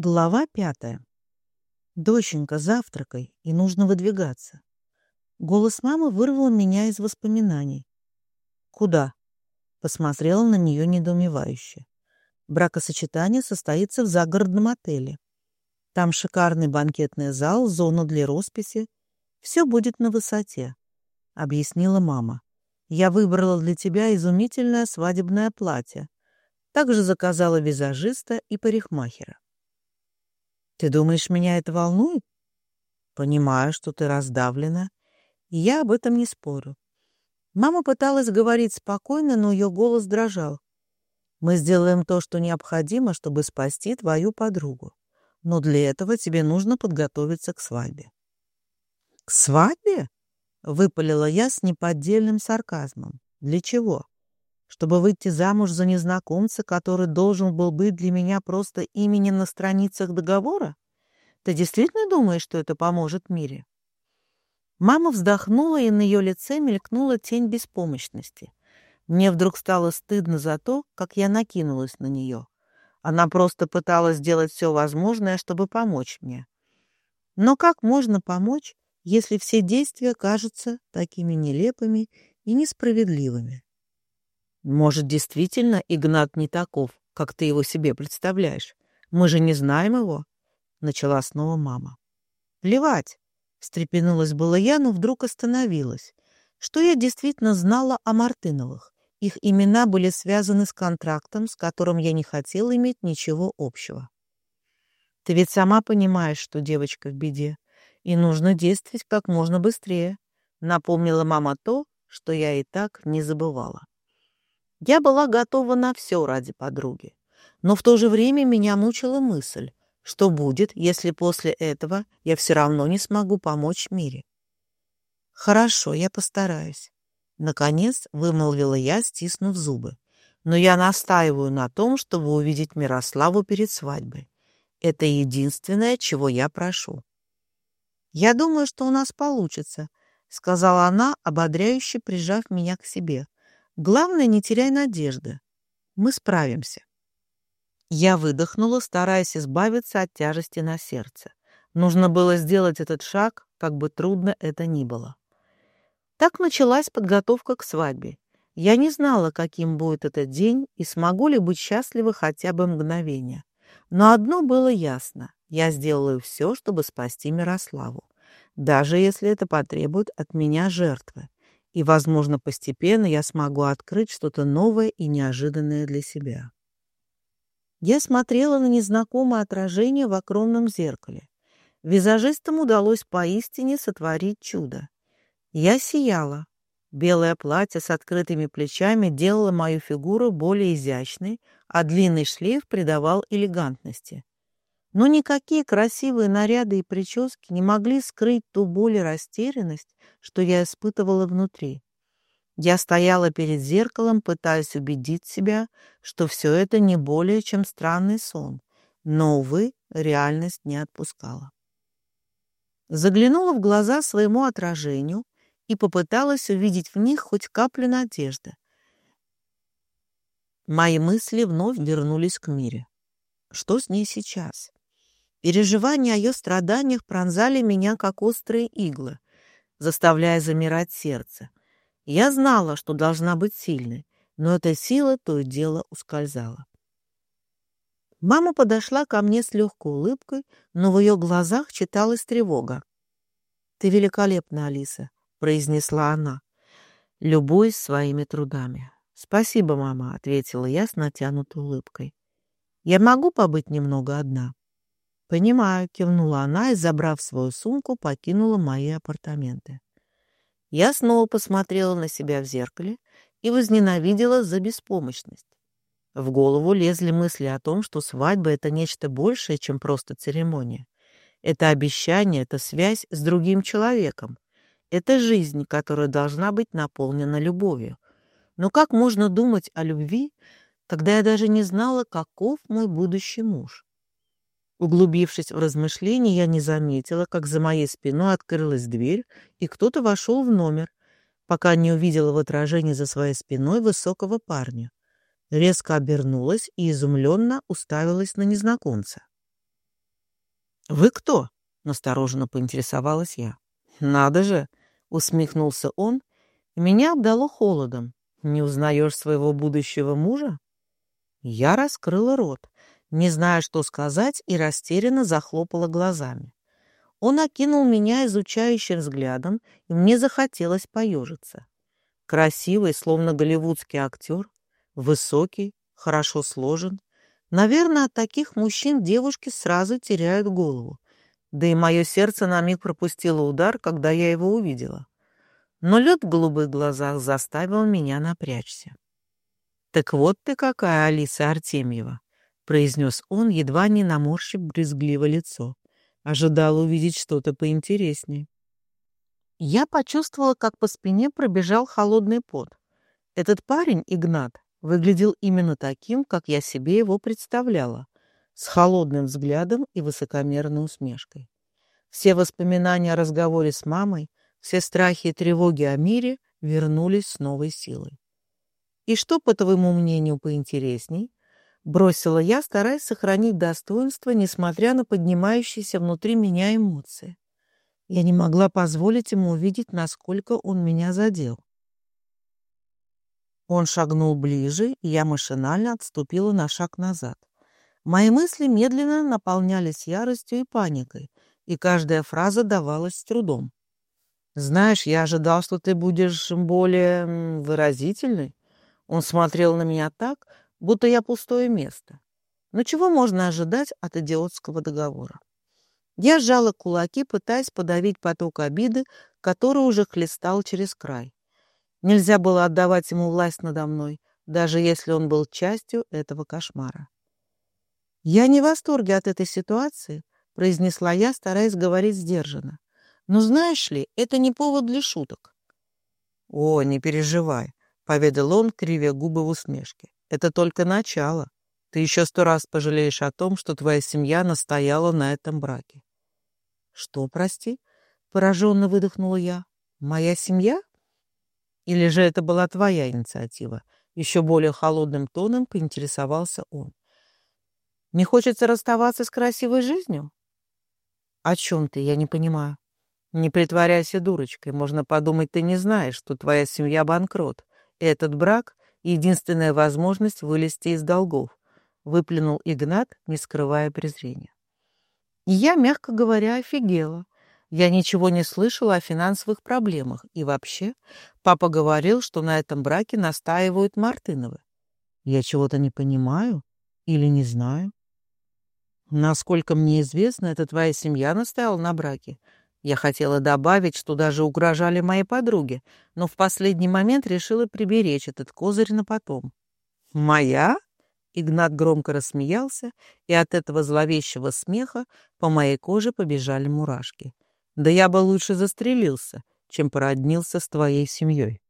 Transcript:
Глава пятая. «Доченька, завтракай, и нужно выдвигаться». Голос мамы вырвал меня из воспоминаний. «Куда?» — посмотрела на нее недоумевающе. «Бракосочетание состоится в загородном отеле. Там шикарный банкетный зал, зона для росписи. Все будет на высоте», — объяснила мама. «Я выбрала для тебя изумительное свадебное платье. Также заказала визажиста и парикмахера. Ты думаешь, меня это волнует? Понимаю, что ты раздавлена, я об этом не спорю. Мама пыталась говорить спокойно, но ее голос дрожал. Мы сделаем то, что необходимо, чтобы спасти твою подругу. Но для этого тебе нужно подготовиться к свадьбе. К свадьбе? Выпалила я с неподдельным сарказмом. Для чего? Чтобы выйти замуж за незнакомца, который должен был быть для меня просто именем на страницах договора? Ты действительно думаешь, что это поможет мире?» Мама вздохнула, и на ее лице мелькнула тень беспомощности. Мне вдруг стало стыдно за то, как я накинулась на нее. Она просто пыталась сделать все возможное, чтобы помочь мне. Но как можно помочь, если все действия кажутся такими нелепыми и несправедливыми? Может, действительно Игнат не таков, как ты его себе представляешь? Мы же не знаем его, — начала снова мама. Плевать, — встрепенулась была я, но вдруг остановилась. Что я действительно знала о Мартыновых? Их имена были связаны с контрактом, с которым я не хотела иметь ничего общего. Ты ведь сама понимаешь, что девочка в беде, и нужно действовать как можно быстрее, — напомнила мама то, что я и так не забывала. Я была готова на все ради подруги. Но в то же время меня мучила мысль, что будет, если после этого я все равно не смогу помочь Мире. «Хорошо, я постараюсь», — наконец вымолвила я, стиснув зубы. «Но я настаиваю на том, чтобы увидеть Мирославу перед свадьбой. Это единственное, чего я прошу». «Я думаю, что у нас получится», — сказала она, ободряюще прижав меня к себе. Главное, не теряй надежды. Мы справимся. Я выдохнула, стараясь избавиться от тяжести на сердце. Нужно было сделать этот шаг, как бы трудно это ни было. Так началась подготовка к свадьбе. Я не знала, каким будет этот день и смогу ли быть счастлива хотя бы мгновение. Но одно было ясно. Я сделаю все, чтобы спасти Мирославу, даже если это потребует от меня жертвы и, возможно, постепенно я смогу открыть что-то новое и неожиданное для себя. Я смотрела на незнакомое отражение в огромном зеркале. Визажистам удалось поистине сотворить чудо. Я сияла. Белое платье с открытыми плечами делало мою фигуру более изящной, а длинный шлейф придавал элегантности. Но никакие красивые наряды и прически не могли скрыть ту боль и растерянность, что я испытывала внутри. Я стояла перед зеркалом, пытаясь убедить себя, что все это не более чем странный сон, но, увы, реальность не отпускала. Заглянула в глаза своему отражению и попыталась увидеть в них хоть каплю надежды. Мои мысли вновь вернулись к мире. Что с ней сейчас? Переживания о ее страданиях пронзали меня, как острые иглы, заставляя замирать сердце. Я знала, что должна быть сильной, но эта сила то и дело ускользала. Мама подошла ко мне с легкой улыбкой, но в ее глазах читалась тревога. «Ты великолепна, Алиса», — произнесла она, любуясь своими трудами. «Спасибо, мама», — ответила я с натянутой улыбкой. «Я могу побыть немного одна?» «Понимаю», — кивнула она и, забрав свою сумку, покинула мои апартаменты. Я снова посмотрела на себя в зеркале и возненавидела за беспомощность. В голову лезли мысли о том, что свадьба — это нечто большее, чем просто церемония. Это обещание, это связь с другим человеком. Это жизнь, которая должна быть наполнена любовью. Но как можно думать о любви, когда я даже не знала, каков мой будущий муж? Углубившись в размышления, я не заметила, как за моей спиной открылась дверь, и кто-то вошел в номер, пока не увидела в отражении за своей спиной высокого парня. Резко обернулась и изумленно уставилась на незнакомца. «Вы кто?» — настороженно поинтересовалась я. «Надо же!» — усмехнулся он. Меня обдало холодом. «Не узнаешь своего будущего мужа?» Я раскрыла рот, не зная, что сказать, и растерянно захлопала глазами. Он окинул меня изучающим взглядом, и мне захотелось поежиться. Красивый, словно голливудский актер, высокий, хорошо сложен. Наверное, от таких мужчин девушки сразу теряют голову. Да и мое сердце на миг пропустило удар, когда я его увидела. Но лед в голубых глазах заставил меня напрячься. «Так вот ты какая, Алиса Артемьева!» — произнес он, едва не наморщив брезгливо лицо. Ожидал увидеть что-то поинтереснее. Я почувствовала, как по спине пробежал холодный пот. Этот парень, Игнат, выглядел именно таким, как я себе его представляла, с холодным взглядом и высокомерной усмешкой. Все воспоминания о разговоре с мамой, все страхи и тревоги о мире вернулись с новой силой. «И что, по твоему мнению, поинтересней?» Бросила я, стараясь сохранить достоинство, несмотря на поднимающиеся внутри меня эмоции. Я не могла позволить ему увидеть, насколько он меня задел. Он шагнул ближе, и я машинально отступила на шаг назад. Мои мысли медленно наполнялись яростью и паникой, и каждая фраза давалась с трудом. «Знаешь, я ожидал, что ты будешь более выразительной». Он смотрел на меня так, будто я пустое место. Но чего можно ожидать от идиотского договора? Я сжала кулаки, пытаясь подавить поток обиды, который уже хлестал через край. Нельзя было отдавать ему власть надо мной, даже если он был частью этого кошмара. «Я не в восторге от этой ситуации», — произнесла я, стараясь говорить сдержанно. «Но знаешь ли, это не повод для шуток». «О, не переживай», — поведал он, кривя губы в усмешке. Это только начало. Ты еще сто раз пожалеешь о том, что твоя семья настояла на этом браке. Что, прости? Пораженно выдохнула я. Моя семья? Или же это была твоя инициатива? Еще более холодным тоном поинтересовался он. Не хочется расставаться с красивой жизнью? О чем ты? Я не понимаю. Не притворяйся дурочкой. Можно подумать, ты не знаешь, что твоя семья банкрот. Этот брак единственная возможность вылезти из долгов, выплюнул Игнат, не скрывая презрения. И я, мягко говоря, офигела. Я ничего не слышала о финансовых проблемах, и вообще папа говорил, что на этом браке настаивают Мартыновы. Я чего-то не понимаю или не знаю. Насколько мне известно, это твоя семья настояла на браке, я хотела добавить, что даже угрожали моей подруге, но в последний момент решила приберечь этот козырь на потом. «Моя?» Игнат громко рассмеялся, и от этого зловещего смеха по моей коже побежали мурашки. «Да я бы лучше застрелился, чем породнился с твоей семьей».